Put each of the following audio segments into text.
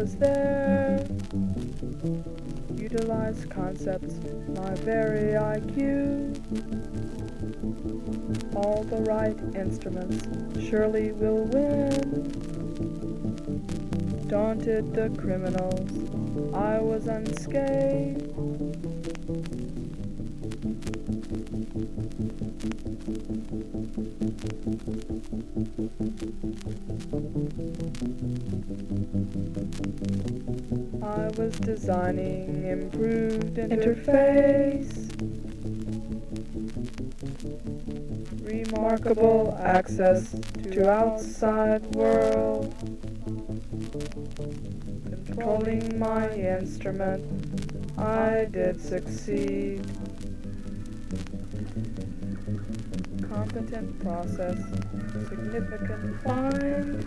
was there. Utilize concepts, my very IQ. All the right instruments surely will win. Daunted the criminals, I was unscathed. I was designing improved interface. Remarkable access to outside world. Controlling my instrument, I did succeed. Competent process, significant find.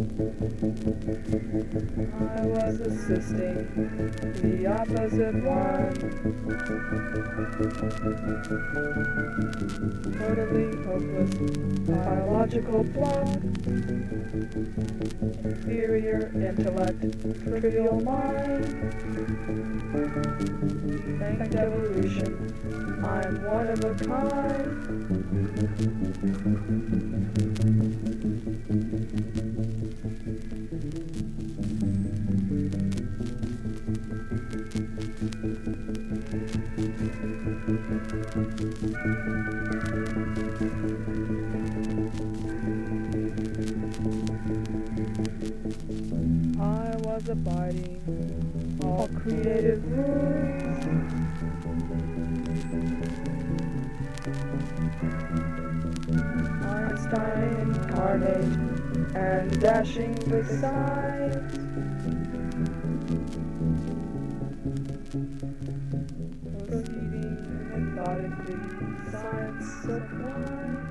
I was assisting the opposite one. Totally hopeless biological plot. Inferior intellect, trivial mind. Thank evolution, I'm one of a kind. Abiding all creative rules. Einstein incarnate and dashing besides. Proceeding methodically, science sublime.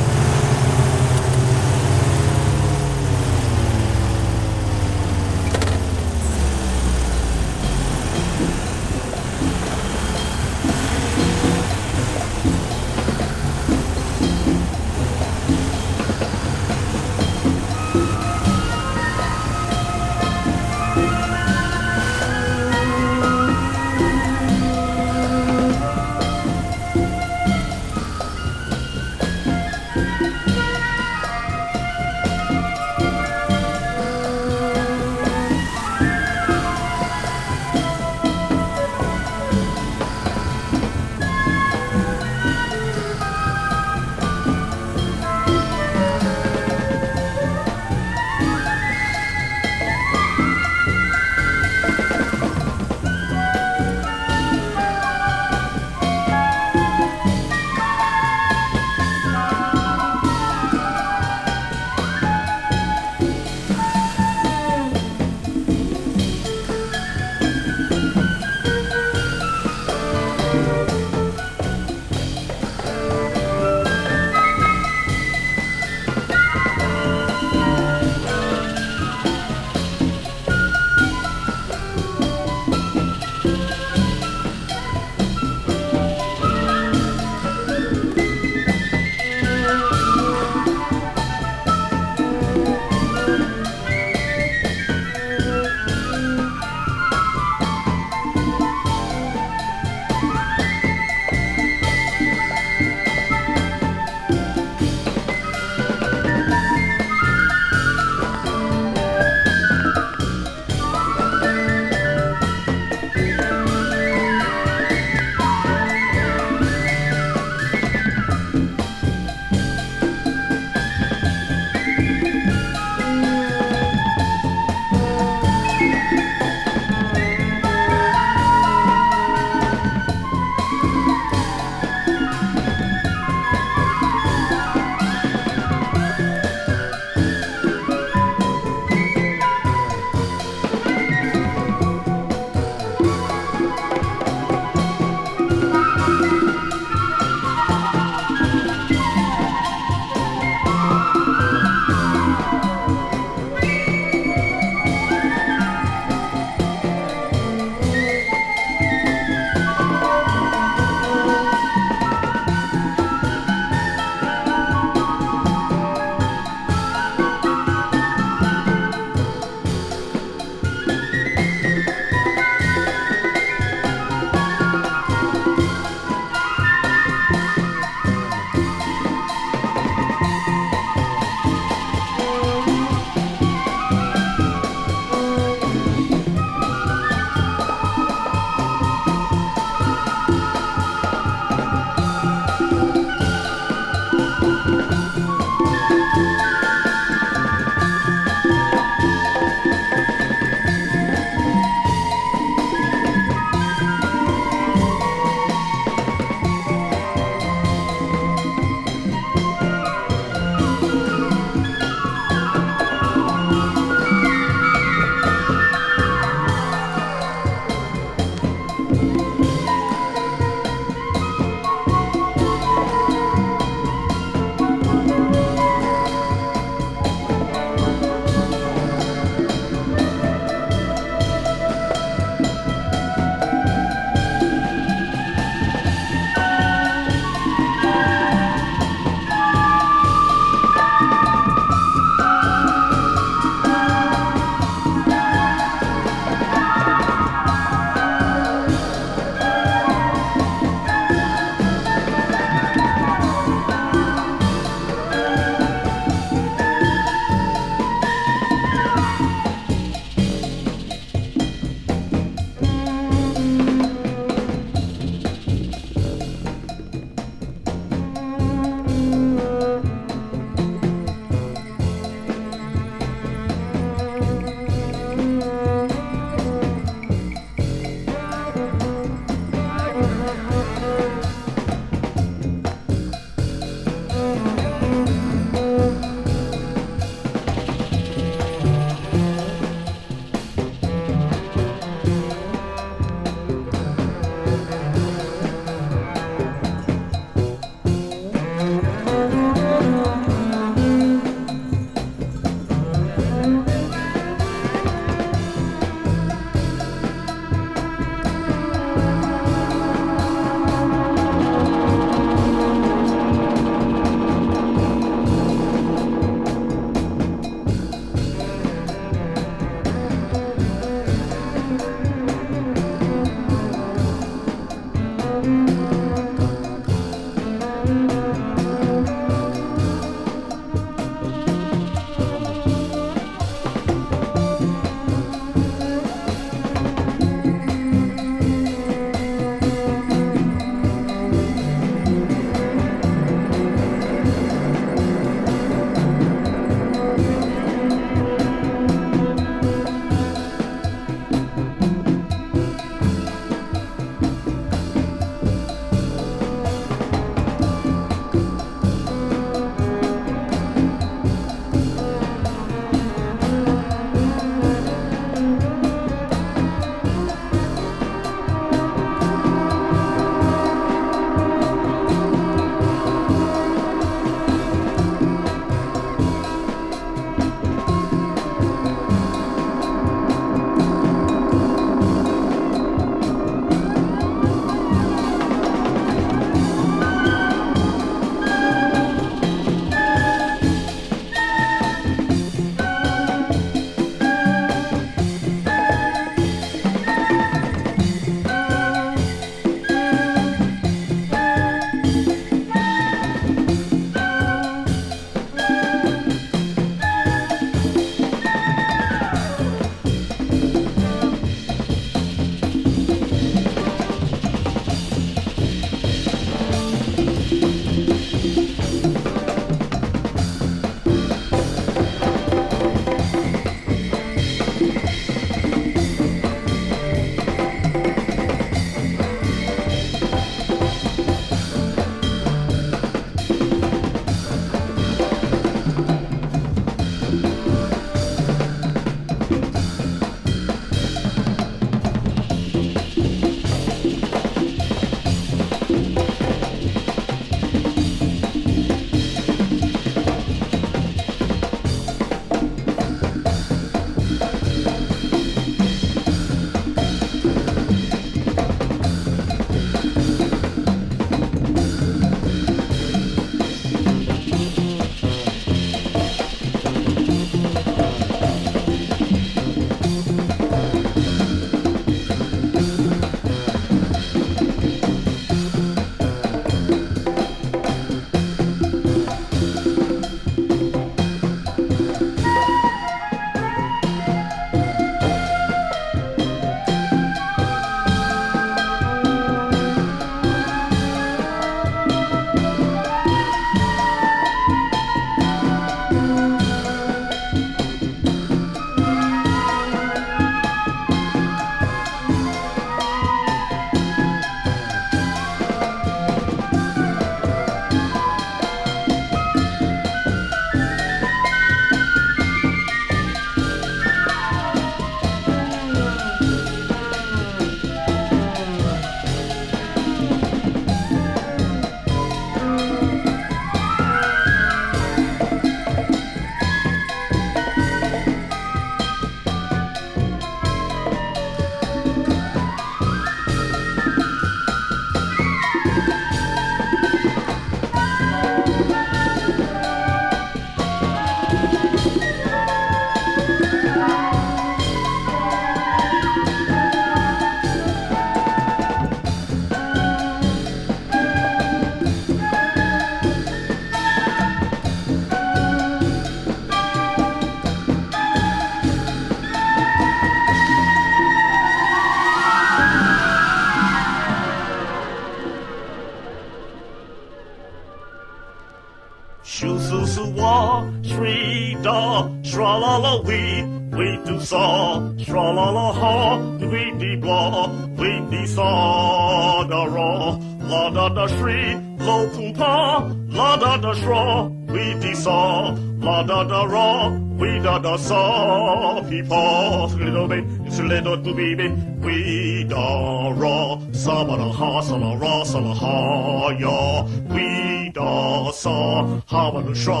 Baby, we da ra, sa ba da ha, sa la ra, sa la ha ya, we da sa, ha ba da shra,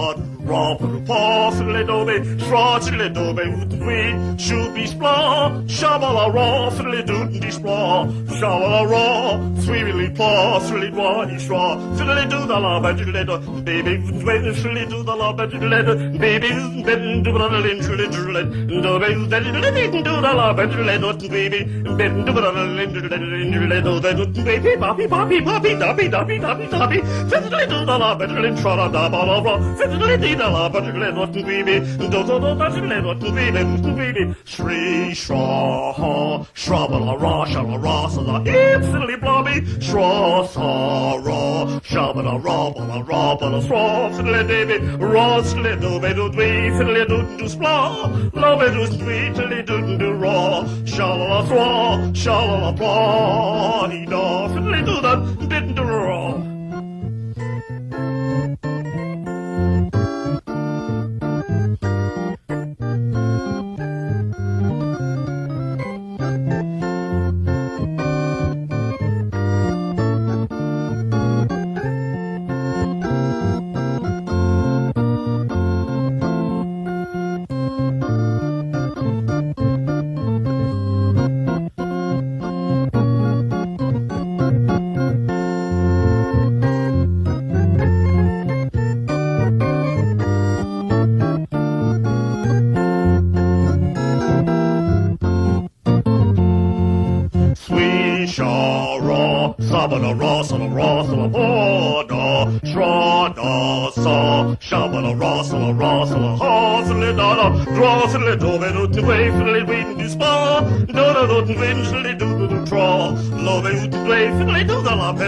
ra ba da pa, sa little bit, shra, sa little bit, we should be spla, sha ba la ra, sa little dee spla, sha ba la ra, sweet really pa, sa little wa, di shra, sa little da la ba, di little, baby, sa little da la ba, di little, baby, ben do la lin, sa little, do ba, da little, do da la ba, di little, baby, ben do ba la lin, do da baby, papi, papi, papi, dapi, dapi, dapi, dapi, sa little da la ba, di little, tra da ba la ra, sa little da la ba, di little, baby, do do do da little, baby, baby, shri, shra, ha, shra ba la ra, sha la ra, sa la, instantly blobby, shra, sa, ra, la ra, ba la ra, ba la sra, fiddly baby, do, be, do, dwee, fiddly do, do, spla, la, be, do, dwee, tiddly do, do, ra, sha la la, sra, sha la la, blah, dee, da, fiddly do that,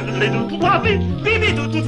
do la pe, la do to papi, bibi do to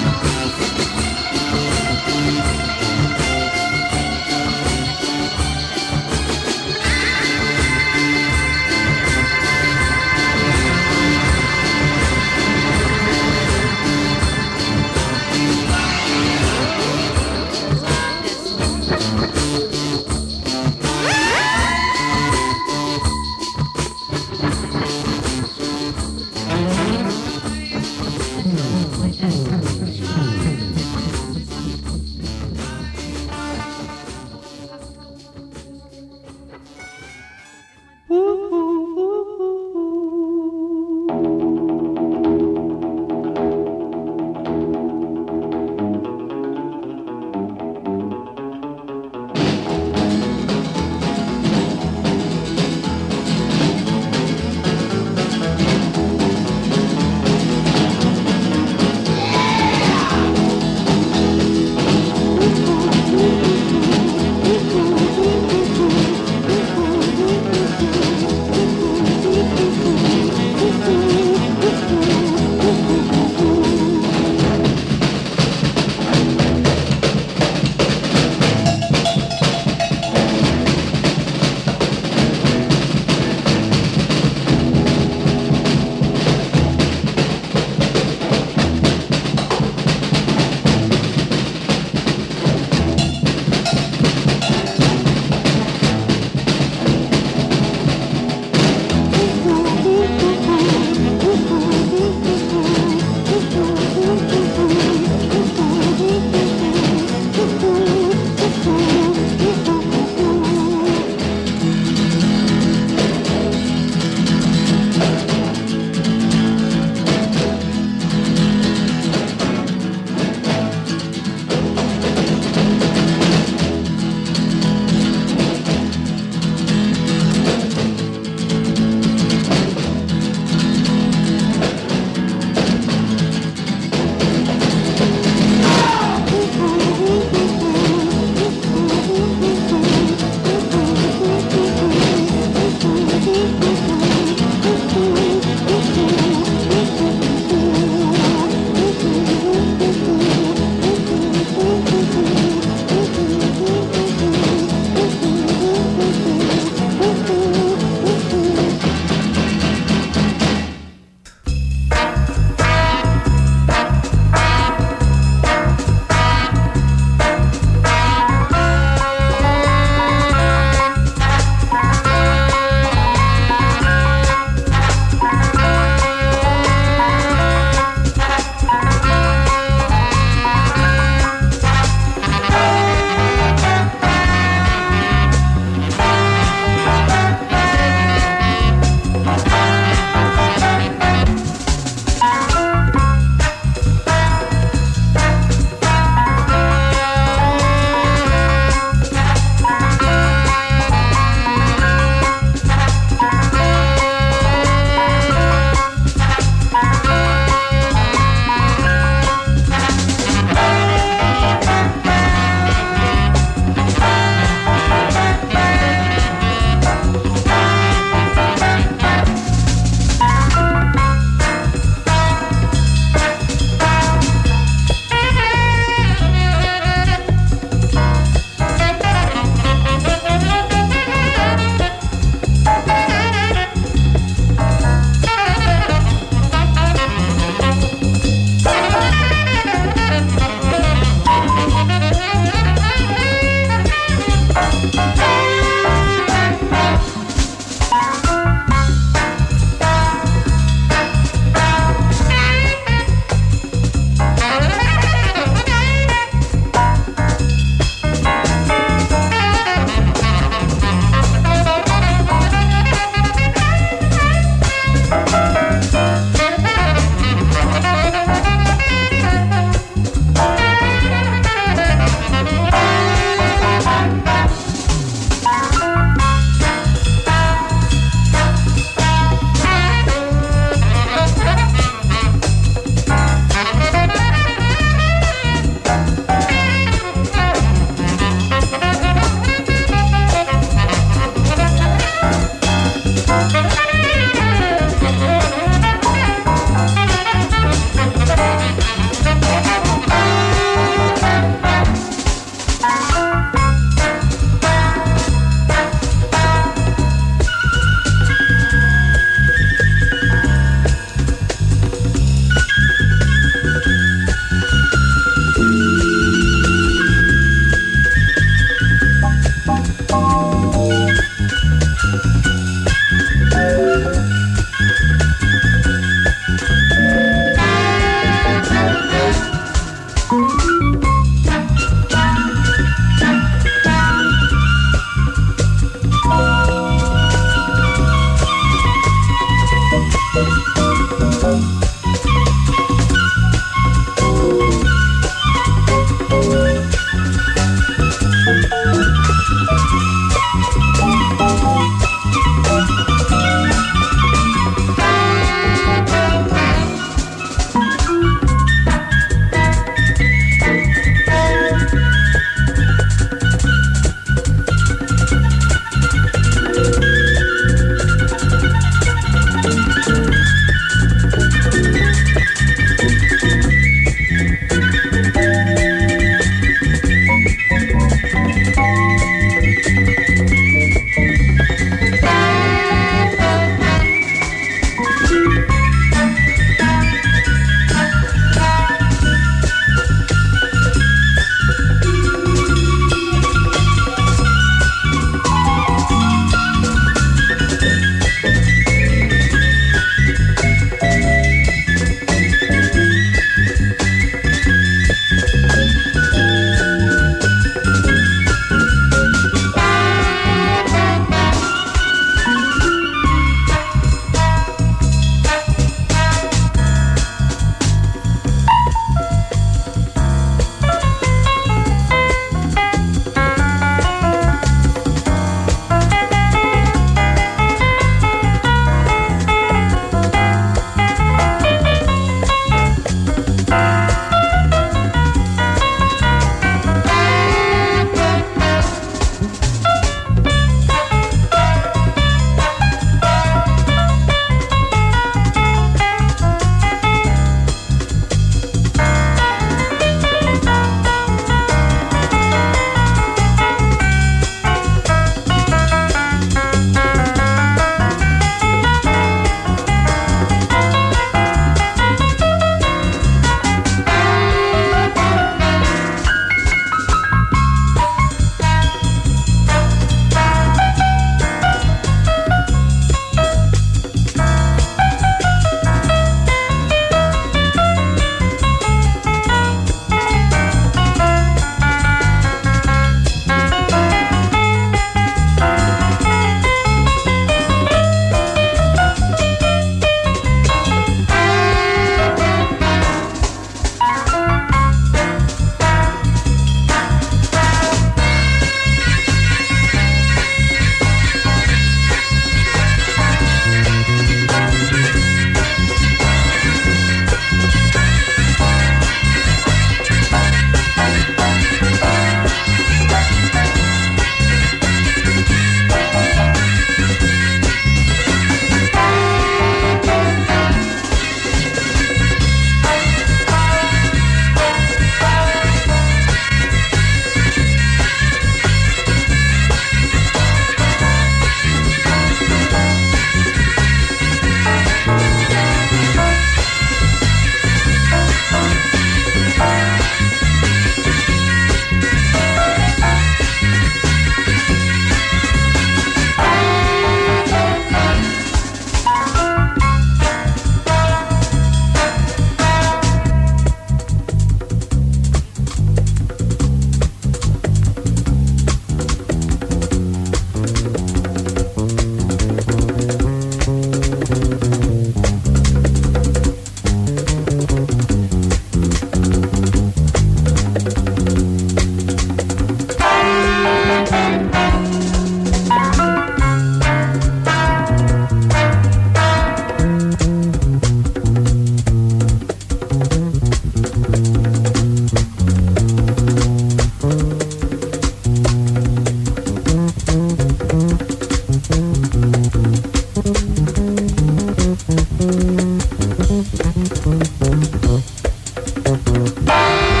Música